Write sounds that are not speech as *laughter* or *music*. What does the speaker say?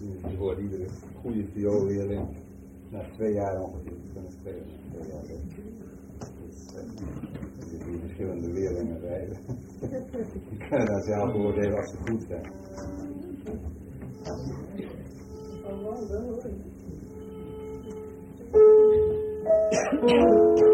Je hoort iedere goede vioolleerling na twee jaar ongeveer kunnen spelen. Twee jaar weg. Dus, uh, die verschillende leerlingen rijden. *laughs* Die kunnen dan zelf beoordelen als ze goed zijn. Oh,